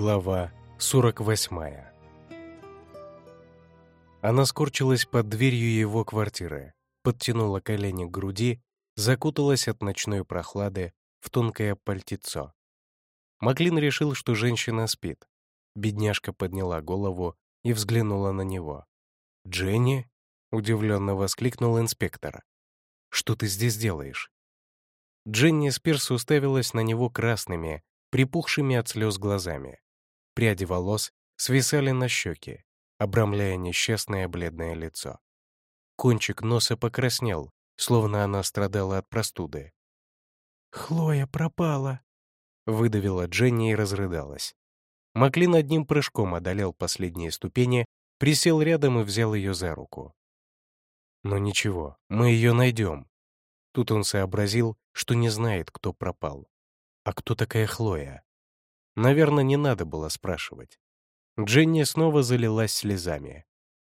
Глава 48 Она скорчилась под дверью его квартиры, подтянула колени к груди, закуталась от ночной прохлады в тонкое пальтецо. Маклин решил, что женщина спит. Бедняжка подняла голову и взглянула на него. «Дженни?» — удивленно воскликнул инспектор. «Что ты здесь делаешь?» Дженни Спирс уставилась на него красными, припухшими от слез глазами. Пряди волос свисали на щеки, обрамляя несчастное бледное лицо. Кончик носа покраснел, словно она страдала от простуды. «Хлоя пропала!» — выдавила Дженни и разрыдалась. Маклин одним прыжком одолел последние ступени, присел рядом и взял ее за руку. «Но ничего, мы ее найдем». Тут он сообразил, что не знает, кто пропал. А кто такая Хлоя? Наверное, не надо было спрашивать. Дженни снова залилась слезами.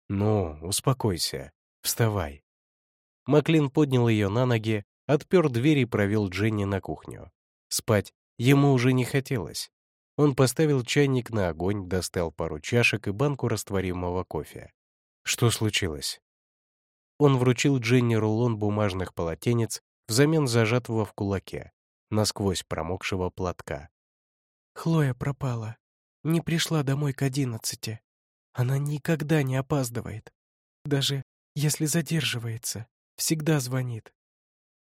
«Ну, успокойся. Вставай». Маклин поднял ее на ноги, отпер дверь и провел Дженни на кухню. Спать ему уже не хотелось. Он поставил чайник на огонь, достал пару чашек и банку растворимого кофе. Что случилось? Он вручил Дженни рулон бумажных полотенец взамен зажатого в кулаке, насквозь промокшего платка. Хлоя пропала. Не пришла домой к одиннадцати. Она никогда не опаздывает. Даже если задерживается, всегда звонит.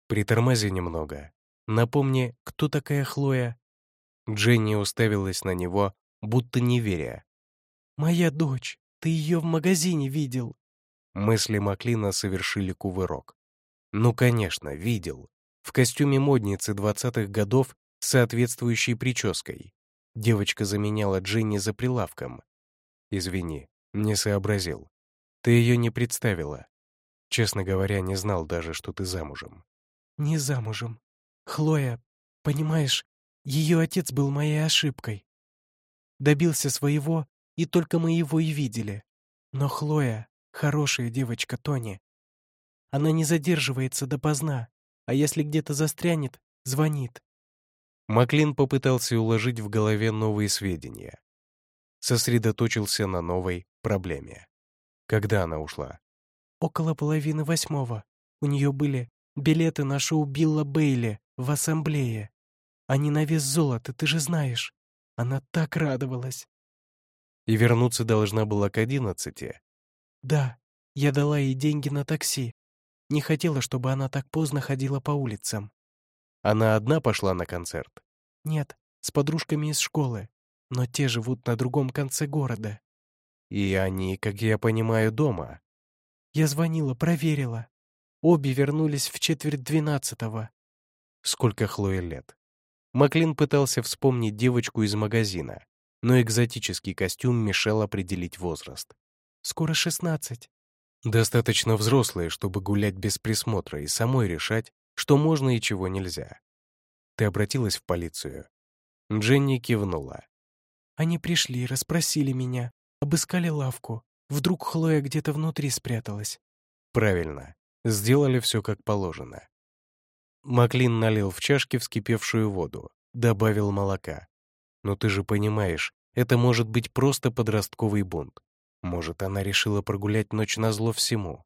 Притормози немного. Напомни, кто такая Хлоя? Дженни уставилась на него, будто не веря. «Моя дочь, ты ее в магазине видел». Мысли Маклина совершили кувырок. Ну, конечно, видел. В костюме модницы двадцатых годов с соответствующей прической. Девочка заменяла Джинни за прилавком. «Извини, не сообразил. Ты ее не представила. Честно говоря, не знал даже, что ты замужем». «Не замужем. Хлоя, понимаешь, ее отец был моей ошибкой. Добился своего, и только мы его и видели. Но Хлоя — хорошая девочка Тони. Она не задерживается допоздна, а если где-то застрянет, звонит. Маклин попытался уложить в голове новые сведения. Сосредоточился на новой проблеме. Когда она ушла? Около половины восьмого. У нее были билеты на шоу Билла Бейли в ассамблее. Они на вес золота, ты же знаешь. Она так радовалась. И вернуться должна была к одиннадцати? Да, я дала ей деньги на такси. Не хотела, чтобы она так поздно ходила по улицам. Она одна пошла на концерт? Нет, с подружками из школы. Но те живут на другом конце города. И они, как я понимаю, дома? Я звонила, проверила. Обе вернулись в четверть двенадцатого. Сколько Хлое лет? Маклин пытался вспомнить девочку из магазина, но экзотический костюм мешал определить возраст. «Скоро шестнадцать». Достаточно взрослые, чтобы гулять без присмотра и самой решать, что можно и чего нельзя. Ты обратилась в полицию?» Дженни кивнула. «Они пришли, расспросили меня, обыскали лавку. Вдруг Хлоя где-то внутри спряталась». «Правильно. Сделали все как положено». Маклин налил в чашки вскипевшую воду, добавил молока. «Но ты же понимаешь, это может быть просто подростковый бунт. Может, она решила прогулять ночь назло всему».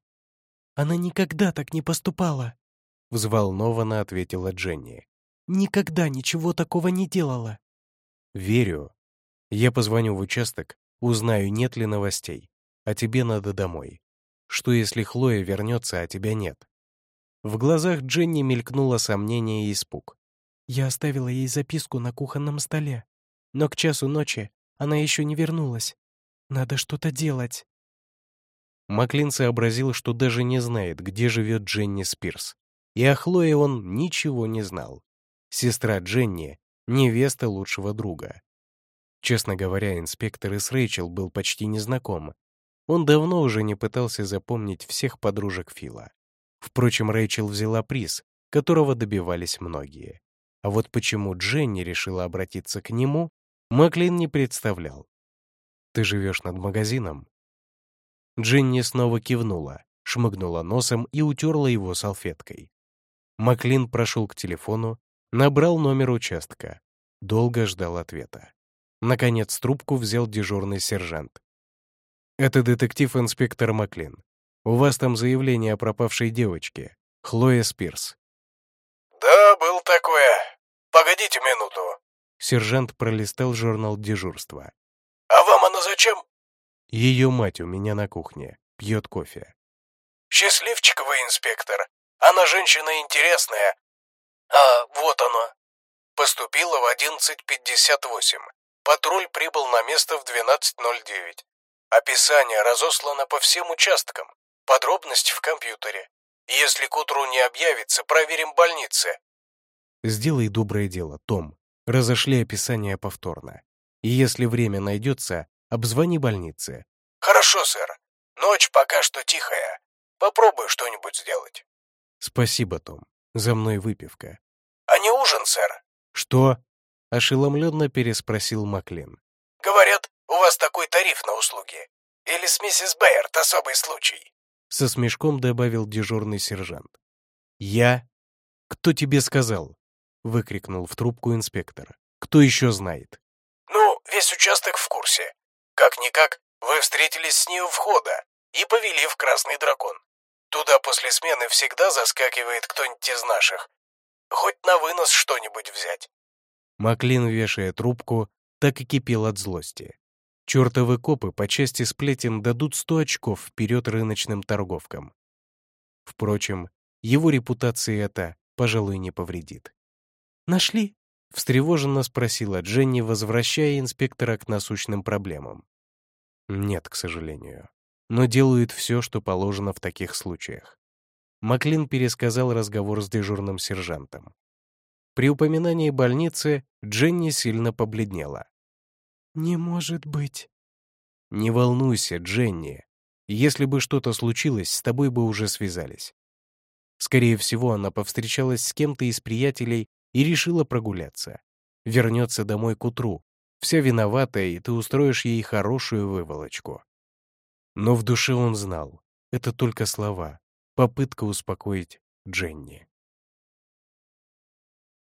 «Она никогда так не поступала», — взволнованно ответила Дженни. «Никогда ничего такого не делала». «Верю. Я позвоню в участок, узнаю, нет ли новостей. А тебе надо домой. Что, если Хлоя вернется, а тебя нет?» В глазах Дженни мелькнуло сомнение и испуг. «Я оставила ей записку на кухонном столе, но к часу ночи она еще не вернулась. Надо что-то делать». Маклин сообразил, что даже не знает, где живет Дженни Спирс. И о Хлое он ничего не знал. Сестра Дженни — невеста лучшего друга. Честно говоря, инспектор и с Рэйчел был почти незнаком. Он давно уже не пытался запомнить всех подружек Фила. Впрочем, Рэйчел взяла приз, которого добивались многие. А вот почему Дженни решила обратиться к нему, Маклин не представлял. «Ты живешь над магазином?» Дженни снова кивнула, шмыгнула носом и утерла его салфеткой. Маклин прошел к телефону, набрал номер участка. Долго ждал ответа. Наконец трубку взял дежурный сержант. «Это детектив-инспектор Маклин. У вас там заявление о пропавшей девочке, Хлоя Спирс». «Да, был такое. Погодите минуту». Сержант пролистал журнал дежурства. «А вам она зачем?» Ее мать у меня на кухне, пьет кофе. «Счастливчик вы, инспектор. Она женщина интересная. А, вот она. Поступила в 11.58. Патруль прибыл на место в 12.09. Описание разослано по всем участкам. Подробности в компьютере. Если к утру не объявится, проверим больницы. Сделай доброе дело, Том. Разошли описание повторно. И если время найдется, обзвони больницы. Хорошо, сэр. Ночь пока что тихая. Попробую что-нибудь сделать. Спасибо, Том. За мной выпивка. А не ужин, сэр? Что? Ошеломленно переспросил Маклин. Говорят, у вас такой тариф на услуги. Или с миссис Бэйерт особый случай. Со смешком добавил дежурный сержант. «Я? Кто тебе сказал?» — выкрикнул в трубку инспектор. «Кто еще знает?» Ну, весь участок в курсе. Как-никак, вы встретились с ней у входа и повели в Красный Дракон. Туда после смены всегда заскакивает кто-нибудь из наших. Хоть на вынос что-нибудь взять. Маклин, вешая трубку, так и кипел от злости. Чертовы копы по части сплетен дадут сто очков вперед рыночным торговкам. Впрочем, его репутации это, пожалуй, не повредит. «Нашли?» — встревоженно спросила Дженни, возвращая инспектора к насущным проблемам. Нет, к сожалению. Но делают все, что положено в таких случаях. Маклин пересказал разговор с дежурным сержантом. При упоминании больницы Дженни сильно побледнела. «Не может быть». «Не волнуйся, Дженни. Если бы что-то случилось, с тобой бы уже связались». Скорее всего, она повстречалась с кем-то из приятелей и решила прогуляться. Вернется домой к утру. Вся виновата, и ты устроишь ей хорошую выволочку. Но в душе он знал. Это только слова. Попытка успокоить Дженни.